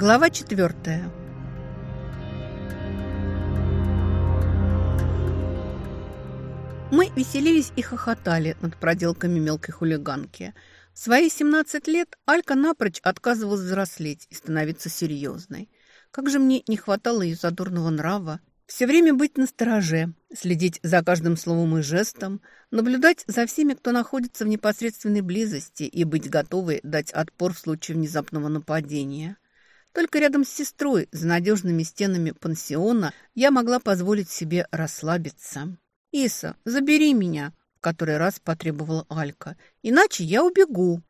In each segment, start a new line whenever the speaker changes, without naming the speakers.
Глава четвертая. Мы веселились и хохотали над проделками мелкой хулиганки. В свои 17 лет Алька напрочь отказывалась взрослеть и становиться серьезной. Как же мне не хватало ее задорного нрава. Все время быть настороже, следить за каждым словом и жестом, наблюдать за всеми, кто находится в непосредственной близости и быть готовой дать отпор в случае внезапного нападения – только рядом с сестрой, за надежными стенами пансиона, я могла позволить себе расслабиться. «Иса, забери меня!» – в который раз потребовала Алька. «Иначе я убегу».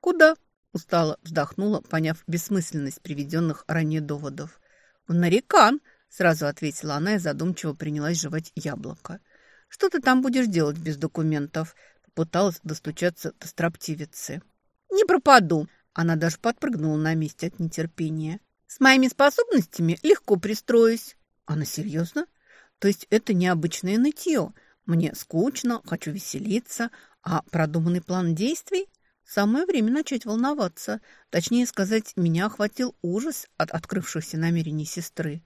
«Куда?» – устало вздохнула, поняв бессмысленность приведенных ранее доводов. «В Нарикан!» – сразу ответила она и задумчиво принялась жевать яблоко. «Что ты там будешь делать без документов?» – попыталась достучаться до строптивицы. «Не пропаду!» Она даже подпрыгнула на месте от нетерпения. «С моими способностями легко пристроюсь». «Она серьезно? То есть это необычное нытье? Мне скучно, хочу веселиться, а продуманный план действий?» Самое время начать волноваться. Точнее сказать, меня охватил ужас от открывшихся намерений сестры.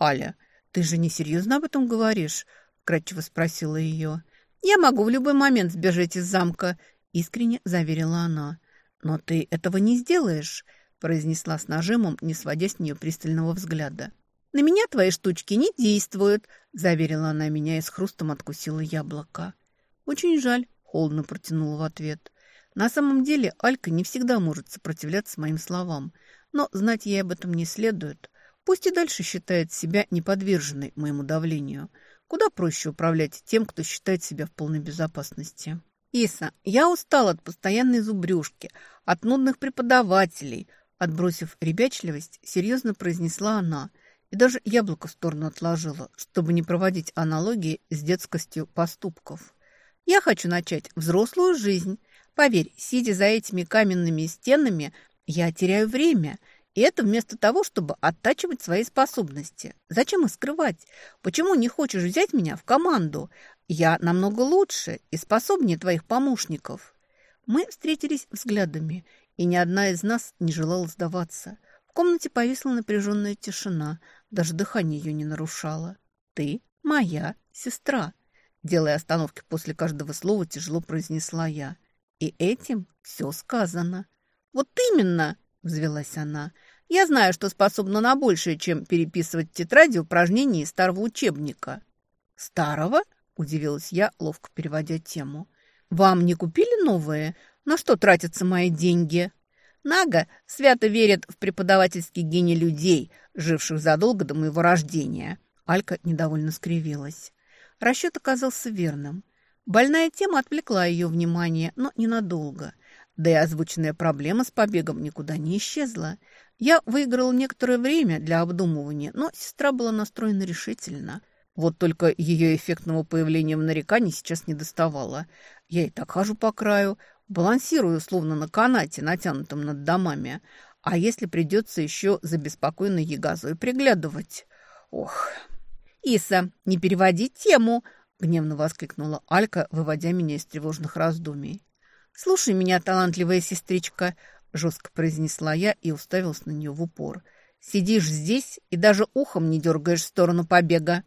«Аля, ты же не серьезно об этом говоришь?» – вкратчиво спросила ее. «Я могу в любой момент сбежать из замка», – искренне заверила она. «Но ты этого не сделаешь», – произнесла с нажимом, не сводя с нее пристального взгляда. «На меня твои штучки не действуют», – заверила она меня и с хрустом откусила яблоко. «Очень жаль», – холодно протянула в ответ. «На самом деле Алька не всегда может сопротивляться моим словам, но знать ей об этом не следует. Пусть и дальше считает себя неподверженной моему давлению. Куда проще управлять тем, кто считает себя в полной безопасности». «Иса, я устал от постоянной зубрюшки, от нудных преподавателей», отбросив ребячливость, серьезно произнесла она и даже яблоко в сторону отложила, чтобы не проводить аналогии с детскостью поступков. «Я хочу начать взрослую жизнь. Поверь, сидя за этими каменными стенами, я теряю время, и это вместо того, чтобы оттачивать свои способности. Зачем их скрывать? Почему не хочешь взять меня в команду? Я намного лучше и способнее твоих помощников. Мы встретились взглядами, и ни одна из нас не желала сдаваться. В комнате повисла напряженная тишина, даже дыхание ее не нарушало. Ты моя сестра. Делая остановки после каждого слова, тяжело произнесла я. И этим все сказано. Вот именно, взвелась она. Я знаю, что способна на большее, чем переписывать тетради упражнений из старого учебника. Старого? – удивилась я, ловко переводя тему. «Вам не купили новые? На что тратятся мои деньги?» Нага свято верит в преподавательский гений людей, живших задолго до моего рождения. Алька недовольно скривилась. Расчет оказался верным. Больная тема отвлекла ее внимание, но ненадолго. Да и озвученная проблема с побегом никуда не исчезла. Я выиграла некоторое время для обдумывания, но сестра была настроена решительно – вот только ее эффектного появления в нарекании сейчас не доставало. Я и так хожу по краю, балансирую словно на канате, натянутом над домами. А если придется еще за беспокойной ягозой приглядывать? Ох! «Иса, не переводи тему!» — гневно воскликнула Алька, выводя меня из тревожных раздумий. «Слушай меня, талантливая сестричка!» — жестко произнесла я и уставилась на нее в упор. «Сидишь здесь и даже ухом не дергаешь в сторону побега!»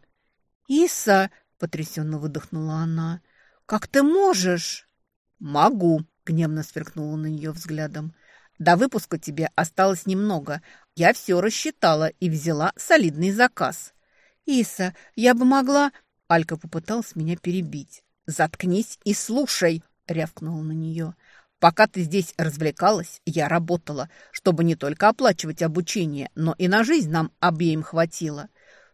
«Иса!» – потрясенно выдохнула она. «Как ты можешь?» «Могу!» – гневно сверкнула на нее взглядом. «До выпуска тебе осталось немного. Я все рассчитала и взяла солидный заказ». «Иса, я бы могла...» Алька попыталась меня перебить. «Заткнись и слушай!» – рявкнула на нее. «Пока ты здесь развлекалась, я работала, чтобы не только оплачивать обучение, но и на жизнь нам обеим хватило.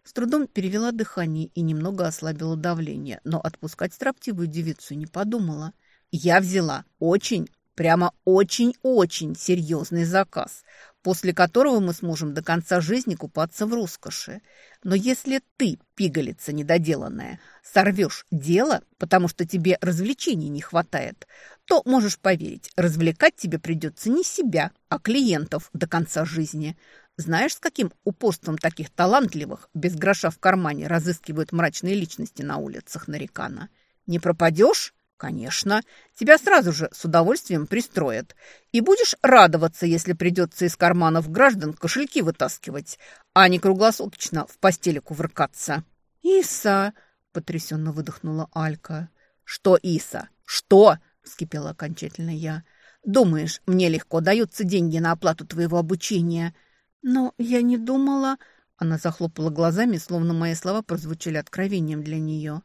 С трудом перевела дыхание и немного ослабила давление, но отпускать строптивую девицу не подумала. Я взяла очень, прямо очень-очень серьезный заказ, после которого мы сможем до конца жизни купаться в роскоши. Но если ты, пигалица недоделанная, сорвешь дело, потому что тебе развлечений не хватает, то можешь поверить, развлекать тебе придется не себя, а клиентов до конца жизни – знаешь, с каким упорством таких талантливых, без гроша в кармане, разыскивают мрачные личности на улицах Нарикана? Не пропадешь? «Конечно. Тебя сразу же с удовольствием пристроят. И будешь радоваться, если придется из карманов граждан кошельки вытаскивать, а не круглосуточно в постели кувыркаться».
«Иса!» – потрясенно выдохнула Алька.
«Что, Иса? Что?» – вскипела окончательно я. «Думаешь, мне легко даются деньги на оплату твоего обучения?»
«Но я не думала...»
Она захлопала глазами, словно мои слова прозвучали откровением для нее.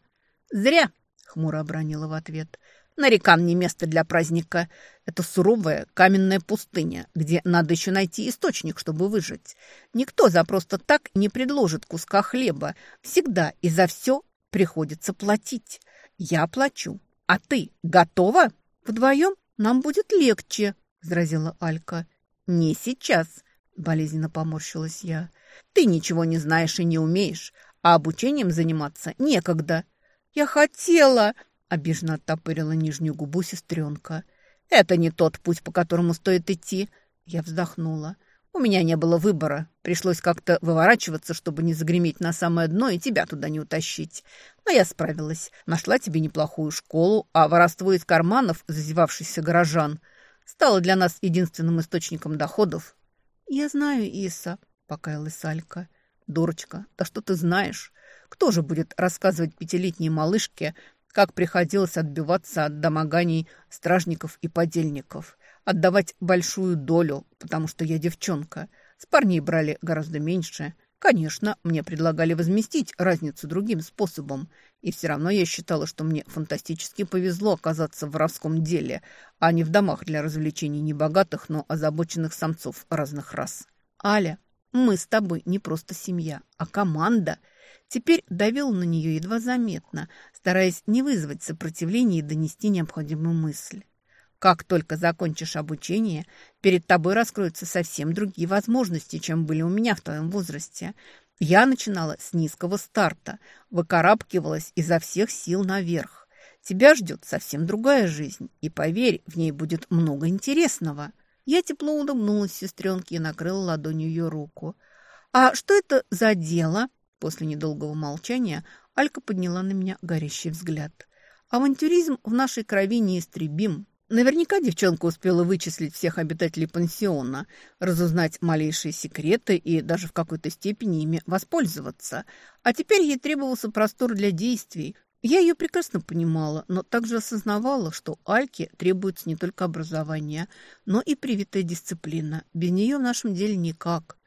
«Зря!» — хмуро обронила в ответ. «Нарекан не место для праздника. Это суровая каменная пустыня, где надо еще найти источник, чтобы выжить. Никто за просто так не предложит куска хлеба. Всегда и за все приходится платить. Я плачу. А ты готова?
Вдвоем нам будет легче», — возразила Алька.
«Не сейчас», Болезненно поморщилась я. «Ты ничего не знаешь и не умеешь, а обучением заниматься некогда».
«Я хотела!» — обиженно оттопырила нижнюю губу сестренка.
«Это не тот путь, по которому стоит идти». Я вздохнула. «У меня не было выбора. Пришлось как-то выворачиваться, чтобы не загреметь на самое дно и тебя туда не утащить. Но я справилась. Нашла тебе неплохую школу, а воровство из карманов зазевавшихся горожан стало для нас единственным источником доходов.
«Я знаю, Иса», — покаялась Алька.
«Дурочка, да что ты знаешь? Кто же будет рассказывать пятилетней малышке, как приходилось отбиваться от домоганий стражников и подельников, отдавать большую долю, потому что я девчонка. С парней брали гораздо меньше. Конечно, мне предлагали возместить разницу другим способом, и все равно я считала, что мне фантастически повезло оказаться в воровском деле, а не в домах для развлечений небогатых, но озабоченных самцов разных рас.
«Аля, мы с тобой не просто семья, а команда!» Теперь давил на нее едва заметно, стараясь не вызвать сопротивления и донести необходимую мысль. Как только закончишь обучение, перед тобой раскроются совсем другие возможности, чем были у меня в твоем возрасте. Я начинала с низкого старта, выкарабкивалась изо всех сил наверх. Тебя ждет совсем другая жизнь, и, поверь, в ней будет много интересного. Я тепло улыбнулась сестренке и накрыла ладонью ее руку. «А что это за дело?» После недолгого молчания Алька подняла на меня горящий взгляд. «Авантюризм в нашей крови неистребим. Наверняка девчонка успела вычислить всех обитателей пансиона, разузнать малейшие секреты и даже в какой-то степени ими воспользоваться. А теперь ей требовался простор для действий. Я ее прекрасно понимала, но также осознавала, что Альке требуется не только образование, но и привитая дисциплина. Без нее в нашем деле никак.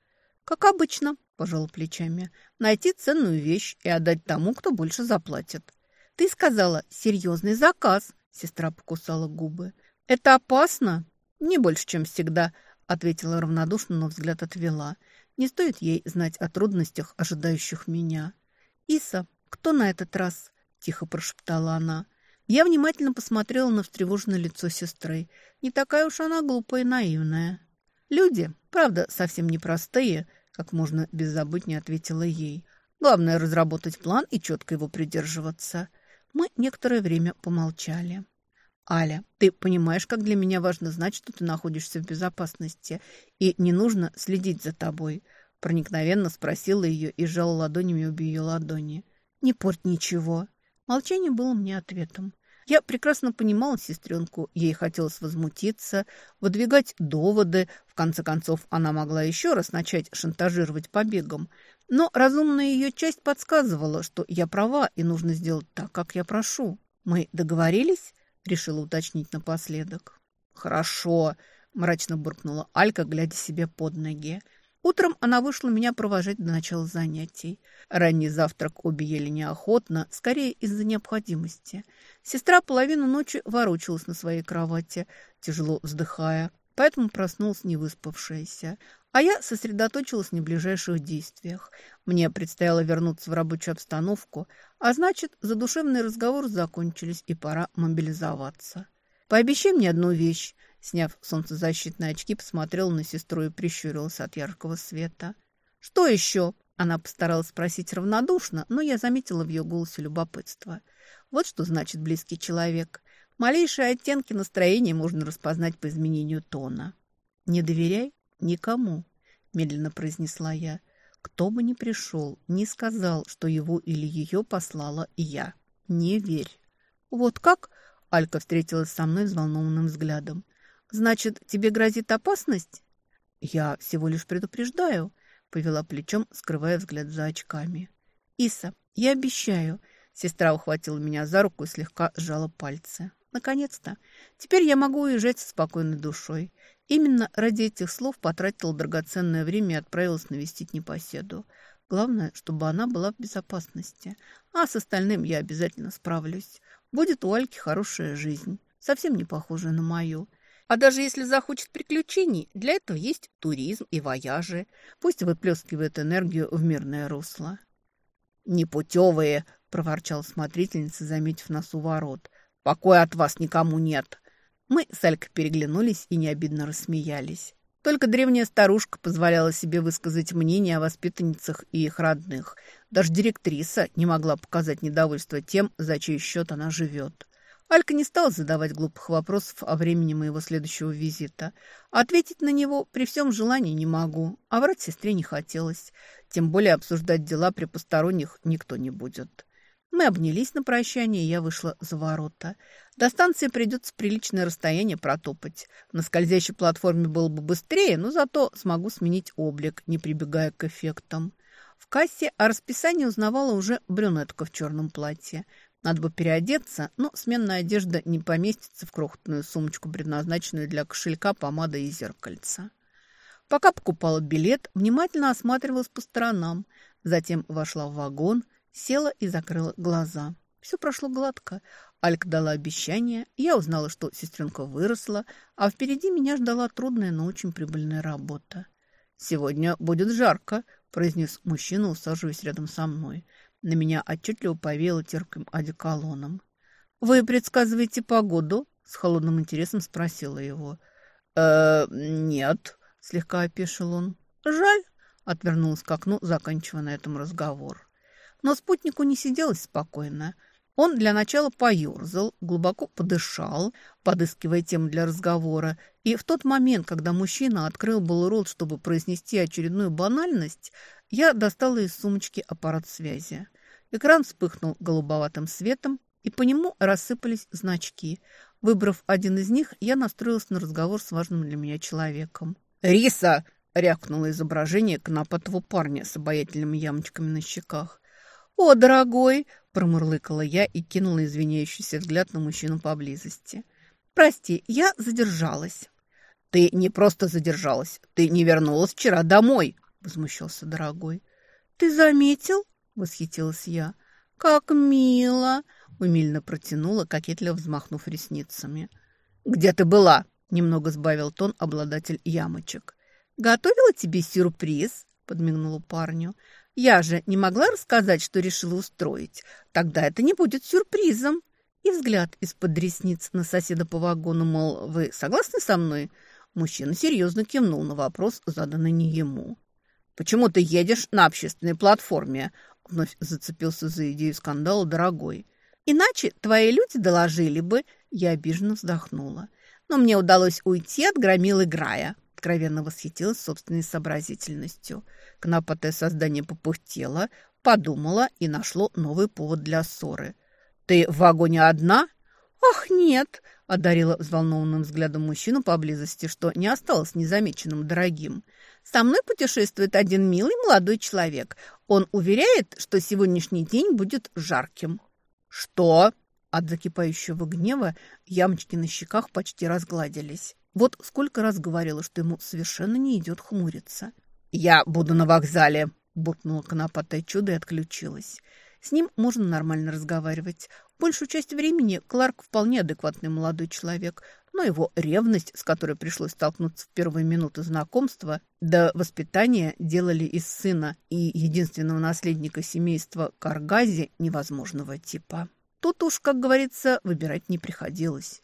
«Как обычно», – пожала плечами, – «найти ценную вещь и отдать тому, кто больше заплатит». «Ты сказала, серьезный заказ», Сестра покусала губы. «Это опасно?» «Не больше, чем всегда», — ответила равнодушно, но взгляд отвела. «Не стоит ей знать о трудностях, ожидающих меня». «Иса, кто на этот раз?» — тихо прошептала она. Я внимательно посмотрела на встревоженное лицо сестры. Не такая уж она глупая и наивная. «Люди, правда, совсем непростые», — как можно беззаботнее ответила ей. «Главное — разработать план и четко его придерживаться». Мы некоторое время помолчали. «Аля, ты понимаешь, как для меня важно знать, что ты находишься в безопасности, и не нужно следить за тобой?» Проникновенно спросила ее и сжала ладонями обе ее ладони. «Не порть ничего». Молчание было мне ответом. Я прекрасно понимала сестренку, ей хотелось возмутиться, выдвигать доводы. В конце концов, она могла еще раз начать шантажировать побегом. Но разумная ее часть подсказывала, что я права и нужно сделать так, как я прошу. «Мы договорились?» – решила уточнить напоследок. «Хорошо», – мрачно буркнула Алька, глядя себе под ноги. Утром она вышла меня провожать до начала занятий. Ранний завтрак обе ели неохотно, скорее из-за необходимости. Сестра половину ночи ворочалась на своей кровати, тяжело вздыхая, поэтому проснулась невыспавшаяся. А я сосредоточилась на ближайших действиях. Мне предстояло вернуться в рабочую обстановку, а значит, задушевные разговоры закончились, и пора мобилизоваться. «Пообещай мне одну вещь», Сняв солнцезащитные очки, посмотрела на сестру и прищурилась от яркого света. «Что еще?» Она постаралась спросить равнодушно, но я заметила в ее голосе любопытство. Вот что значит близкий человек. Малейшие оттенки настроения можно распознать по изменению тона. «Не доверяй никому», – медленно произнесла я. «Кто бы ни пришел, не сказал, что его или ее послала я. Не верь». «Вот как?» Алька встретилась со мной взволнованным взглядом. «Значит, тебе грозит опасность?» «Я всего лишь предупреждаю», — повела плечом, скрывая взгляд за очками. «Иса, я обещаю». Сестра ухватила меня за руку и слегка сжала пальцы. Наконец-то. Теперь я могу уезжать со спокойной душой. Именно ради этих слов потратила драгоценное время и отправилась навестить непоседу. Главное, чтобы она была в безопасности. А с остальным я обязательно справлюсь. Будет у Альки хорошая жизнь, совсем не похожая на мою. А даже если захочет приключений, для этого есть туризм и вояжи. Пусть выплескивает энергию в мирное русло. «Непутевые!» – проворчал смотрительница, заметив нас у ворот. «Покоя от вас никому нет!» Мы с Алькой переглянулись и необидно рассмеялись. Только древняя старушка позволяла себе высказать мнение о воспитанницах и их родных. Даже директриса не могла показать недовольство тем, за чей счет она живет. Алька не стала задавать глупых вопросов о времени моего следующего визита. Ответить на него при всем желании не могу, а врать сестре не хотелось. Тем более обсуждать дела при посторонних никто не будет. Мы обнялись на прощание, и я вышла за ворота. До станции придется приличное расстояние протопать. На скользящей платформе было бы быстрее, но зато смогу сменить облик, не прибегая к эффектам. В кассе о расписании узнавала уже брюнетка в черном платье. Надо бы переодеться, но сменная одежда не поместится в крохотную сумочку, предназначенную для кошелька, помады и зеркальца. Пока покупала билет, внимательно осматривалась по сторонам. Затем вошла в вагон – Села и закрыла глаза. Все прошло гладко. Алька дала обещание, я узнала, что сестренка выросла, а впереди меня ждала трудная, но очень прибыльная работа. «Сегодня будет жарко», – произнес мужчина, усаживаясь рядом со мной. На меня отчетливо повеяло терпким одеколоном. «Вы предсказываете погоду?» – с холодным интересом спросила его. «Э, нет», – слегка опешил он. «Жаль», – отвернулась к окну, заканчивая на этом разговор. Но спутнику не сиделось спокойно. Он для начала поерзал, глубоко подышал, подыскивая тему для разговора, и в тот момент, когда мужчина открыл был рот, чтобы произнести очередную банальность, я достала из сумочки аппарат связи. Экран вспыхнул голубоватым светом, и по нему рассыпались значки. Выбрав один из них, я настроилась на разговор с важным для меня человеком. «Риса!» – рявкнуло изображение конопатого парня с обаятельными ямочками на щеках. «О, дорогой!» – промурлыкала я и кинула извиняющийся взгляд на мужчину поблизости. «Прости, я задержалась». «Ты не просто задержалась, ты не вернулась вчера домой», – возмущался дорогой. «Ты заметил?» – восхитилась я. «Как мило!» – умильно протянула, кокетливо взмахнув ресницами. «Где ты была?» – немного сбавил тон обладатель ямочек. «Готовила тебе сюрприз?» – подмигнула парню. Я же не могла рассказать, что решила устроить. Тогда это не будет сюрпризом. И взгляд из-под ресниц на соседа по вагону, мол, вы согласны со мной? Мужчина серьезно кивнул на вопрос, заданный не ему. «Почему ты едешь на общественной платформе?» Вновь зацепился за идею скандала дорогой. «Иначе твои люди доложили бы...» Я обиженно вздохнула. «Но мне удалось уйти от громилы Грая откровенно восхитилась собственной сообразительностью. Кнапотое создание попыхтело, подумала и нашло новый повод для ссоры. «Ты в вагоне одна?» «Ах, нет!» – одарила взволнованным взглядом мужчину поблизости, что не осталось незамеченным дорогим. «Со мной путешествует один милый молодой человек. Он уверяет, что сегодняшний день будет жарким». «Что?» От закипающего гнева ямочки на щеках почти разгладились. Вот сколько раз говорила, что ему совершенно не идет хмуриться. «Я буду на вокзале», – буркнула конопатое чудо и отключилась. С ним можно нормально разговаривать. Большую часть времени Кларк вполне адекватный молодой человек, но его ревность, с которой пришлось столкнуться в первые минуты знакомства, до воспитания делали из сына и единственного наследника семейства Каргази невозможного типа. Тут уж, как говорится, выбирать не приходилось.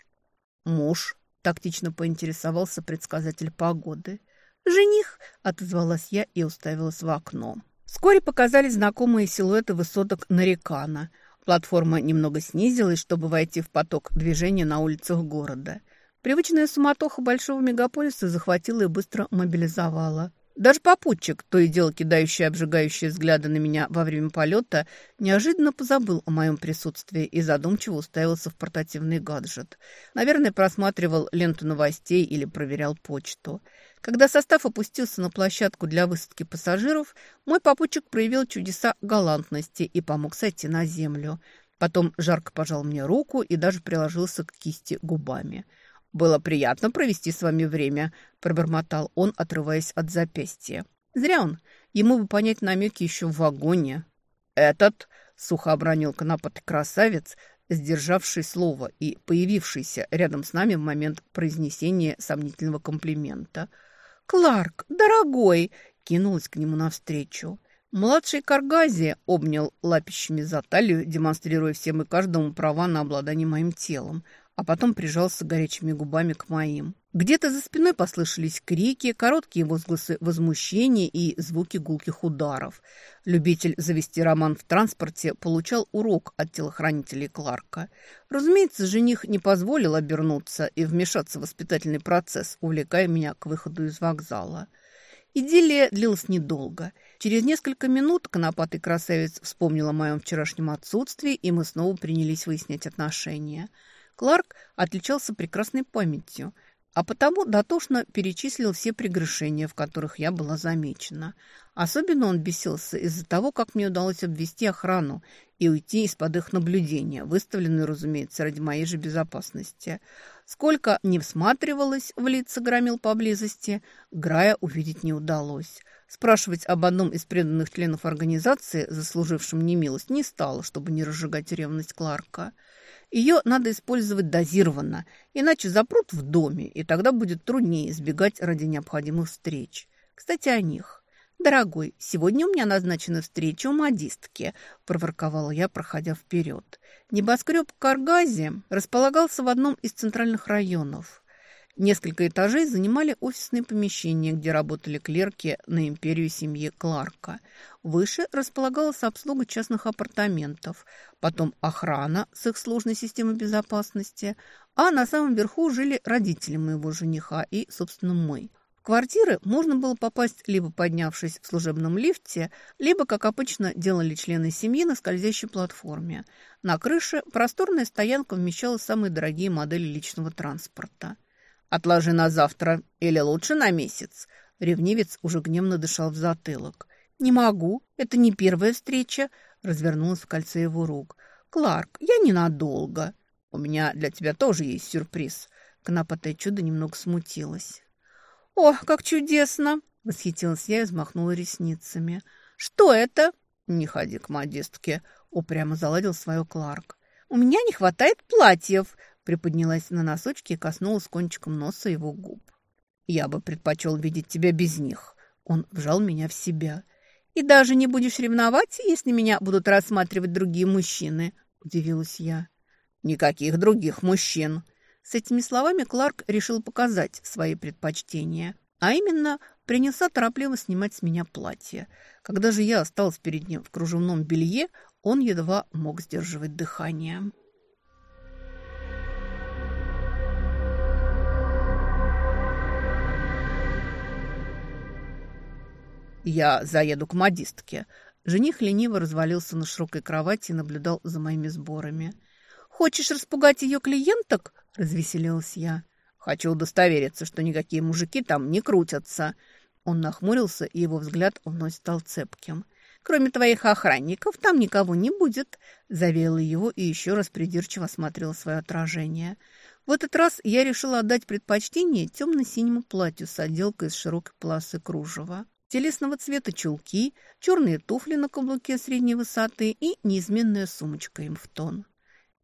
Муж Тактично поинтересовался предсказатель погоды. «Жених!» – отозвалась я и уставилась в окно. Вскоре показались знакомые силуэты высоток Нарикана. Платформа немного снизилась, чтобы войти в поток движения на улицах города. Привычная суматоха большого мегаполиса захватила и быстро мобилизовала. Даже попутчик, то и дело кидающий обжигающие взгляды на меня во время полета, неожиданно позабыл о моем присутствии и задумчиво уставился в портативный гаджет. Наверное, просматривал ленту новостей или проверял почту. Когда состав опустился на площадку для высадки пассажиров, мой попутчик проявил чудеса галантности и помог сойти на землю. Потом жарко пожал мне руку и даже приложился к кисти губами – «Было приятно провести с вами время», – пробормотал он, отрываясь от запястья. «Зря он. Ему бы понять намеки еще в вагоне». «Этот», – сухо обронил конопатый красавец, сдержавший слово и появившийся рядом с нами в момент произнесения сомнительного комплимента. «Кларк, дорогой!» – кинулась к нему навстречу. Младший Каргази обнял лапищами за талию, демонстрируя всем и каждому права на обладание моим телом, а потом прижался горячими губами к моим. Где-то за спиной послышались крики, короткие возгласы возмущения и звуки гулких ударов. Любитель завести роман в транспорте получал урок от телохранителей Кларка. Разумеется, жених не позволил обернуться и вмешаться в воспитательный процесс, увлекая меня к выходу из вокзала. Идиллия длилась недолго. Через несколько минут конопатый красавец вспомнил о моем вчерашнем отсутствии, и мы снова принялись выяснять отношения – Кларк отличался прекрасной памятью, а потому дотошно перечислил все прегрешения, в которых я была замечена. Особенно он бесился из-за того, как мне удалось обвести охрану и уйти из-под их наблюдения, выставленную, разумеется, ради моей же безопасности. Сколько не всматривалась в лица громил поблизости, Грая увидеть не удалось. Спрашивать об одном из преданных членов организации, заслужившем немилость, не стало, чтобы не разжигать ревность Кларка. Ее надо использовать дозированно, иначе запрут в доме, и тогда будет труднее избегать ради необходимых встреч. Кстати, о них. «Дорогой, сегодня у меня назначена встреча у модистки», – проворковала я, проходя вперед. Небоскреб Каргази располагался в одном из центральных районов. Несколько этажей занимали офисные помещения, где работали клерки на империю семьи Кларка. Выше располагалась обслуга частных апартаментов, потом охрана с их сложной системой безопасности, а на самом верху жили родители моего жениха и, собственно, мы. В квартиры можно было попасть либо поднявшись в служебном лифте, либо, как обычно делали члены семьи, на скользящей платформе. На крыше просторная стоянка вмещала самые дорогие модели личного транспорта – «Отложи на завтра или лучше на месяц». Ревнивец уже гневно дышал в затылок. «Не могу. Это не первая встреча», — развернулась в кольце его рук. «Кларк, я ненадолго. У меня для тебя тоже есть сюрприз». Конопатое чудо немного смутилось. «О, как чудесно!» — восхитилась я и взмахнула ресницами. «Что это?» «Не ходи к модистке», — упрямо заладил свое Кларк. «У меня не хватает платьев», приподнялась на носочки и коснулась кончиком носа его губ. «Я бы предпочел видеть тебя без них». Он вжал меня в себя. «И даже не будешь ревновать, если меня будут рассматривать другие мужчины?» – удивилась я. «Никаких других мужчин». С этими словами Кларк решил показать свои предпочтения, а именно принялся торопливо снимать с меня платье. Когда же я осталась перед ним в кружевном белье, он едва мог сдерживать дыхание. Я заеду к модистке. Жених лениво развалился на широкой кровати и наблюдал за моими сборами. «Хочешь распугать ее клиенток?» – развеселилась я. «Хочу удостовериться, что никакие мужики там не крутятся». Он нахмурился, и его взгляд вновь стал цепким. «Кроме твоих охранников, там никого не будет», – заверила его и еще раз придирчиво осмотрела свое отражение. В этот раз я решила отдать предпочтение темно-синему платью с отделкой из широкой полосы кружева телесного цвета чулки, черные туфли на каблуке средней высоты и неизменная сумочка им в тон.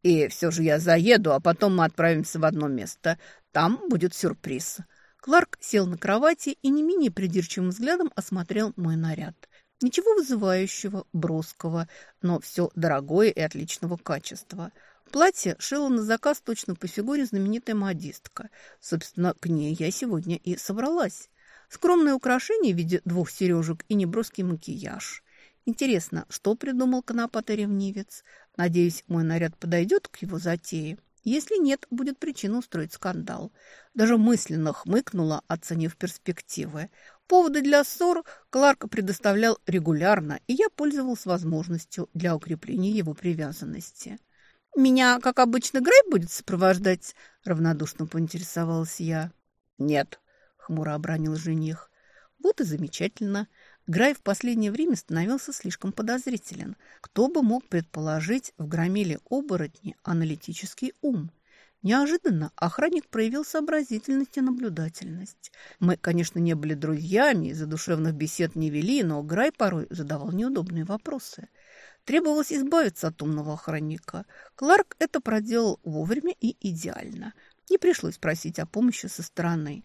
«И все же я заеду, а потом мы отправимся в одно место. Там будет сюрприз». Кларк сел на кровати и не менее придирчивым взглядом осмотрел мой наряд. Ничего вызывающего, броского, но все дорогое и отличного качества. Платье шила на заказ точно по фигуре знаменитая модистка. Собственно, к ней я сегодня и собралась. Скромное украшение в виде двух сережек и неброский макияж. Интересно, что придумал конопатый ревнивец? Надеюсь, мой наряд подойдет к его затее. Если нет, будет причина устроить скандал. Даже мысленно хмыкнула, оценив перспективы.
Поводы для ссор Кларк предоставлял регулярно, и я пользовался возможностью для укрепления его привязанности. «Меня, как обычно, Грей будет сопровождать?» – равнодушно поинтересовалась я.
«Нет», – хмуро обронил жених. «Вот и замечательно. Грай в последнее время становился слишком подозрителен. Кто бы мог предположить в громиле оборотни аналитический ум?» Неожиданно охранник проявил сообразительность и наблюдательность. Мы, конечно, не были друзьями, задушевных бесед не вели, но Грай порой задавал неудобные вопросы. Требовалось избавиться от умного охранника. Кларк это проделал вовремя и идеально. Не пришлось просить о помощи со стороны.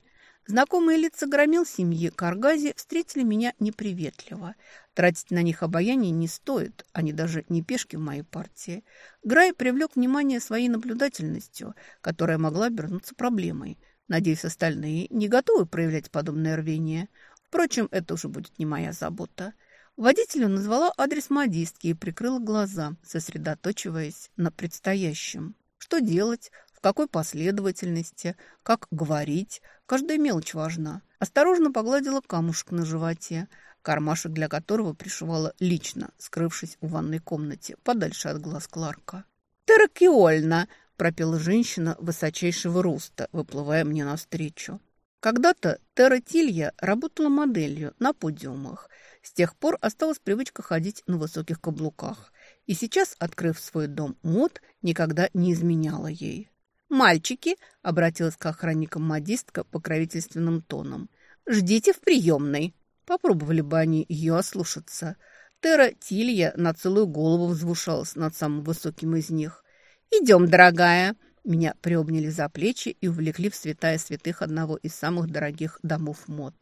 Знакомые лица громил семьи Каргази встретили меня неприветливо. Тратить на них обаяние не стоит, они даже не пешки в моей партии. Грай привлек внимание своей наблюдательностью, которая могла обернуться проблемой. Надеюсь, остальные не готовы проявлять подобное рвение. Впрочем, это уже будет не моя забота. Водителю назвала адрес модистки и прикрыла глаза, сосредоточиваясь на предстоящем. Что делать? В какой последовательности? Как говорить? Каждая мелочь важна. Осторожно погладила камушек на животе, кармашек для которого пришивала лично, скрывшись в ванной комнате, подальше от глаз Кларка. «Терракиольна!» – пропела женщина высочайшего роста, выплывая мне навстречу. Когда-то Терра Тилья работала моделью на подиумах. С тех пор осталась привычка ходить на высоких каблуках. И сейчас, открыв свой дом мод, никогда не изменяла ей. «Мальчики», — обратилась к охранникам модистка покровительственным тоном, «ждите в приемной». Попробовали бы они ее ослушаться. Тера Тилья на целую голову возвышалась над самым высоким из них. «Идем, дорогая!» Меня приобняли за плечи и увлекли в святая святых одного из самых дорогих домов мод.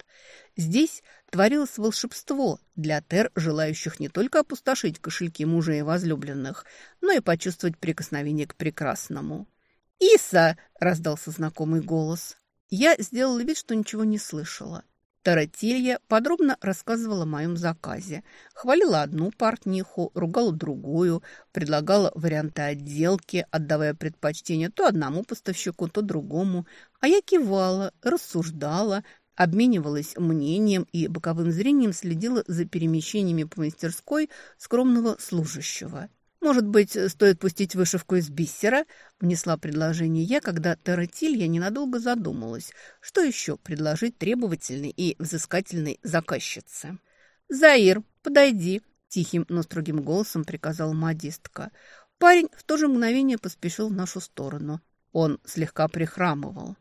Здесь творилось волшебство для тер, желающих не только опустошить кошельки мужей и возлюбленных, но и почувствовать прикосновение к прекрасному. «Иса!» – раздался знакомый голос. Я сделала вид, что ничего не слышала. Таратилья подробно рассказывала о моем заказе. Хвалила одну портниху, ругала другую, предлагала варианты отделки, отдавая предпочтение то одному поставщику, то другому. А я кивала, рассуждала, обменивалась мнением и боковым зрением следила за перемещениями по мастерской скромного служащего. «Может быть, стоит пустить вышивку из бисера?» – внесла предложение я, когда Таратилья ненадолго задумалась, что еще предложить требовательной и взыскательной заказчице. «Заир, подойди!» – тихим, но строгим голосом приказала модистка. Парень в то же мгновение поспешил в нашу сторону. Он слегка прихрамывал.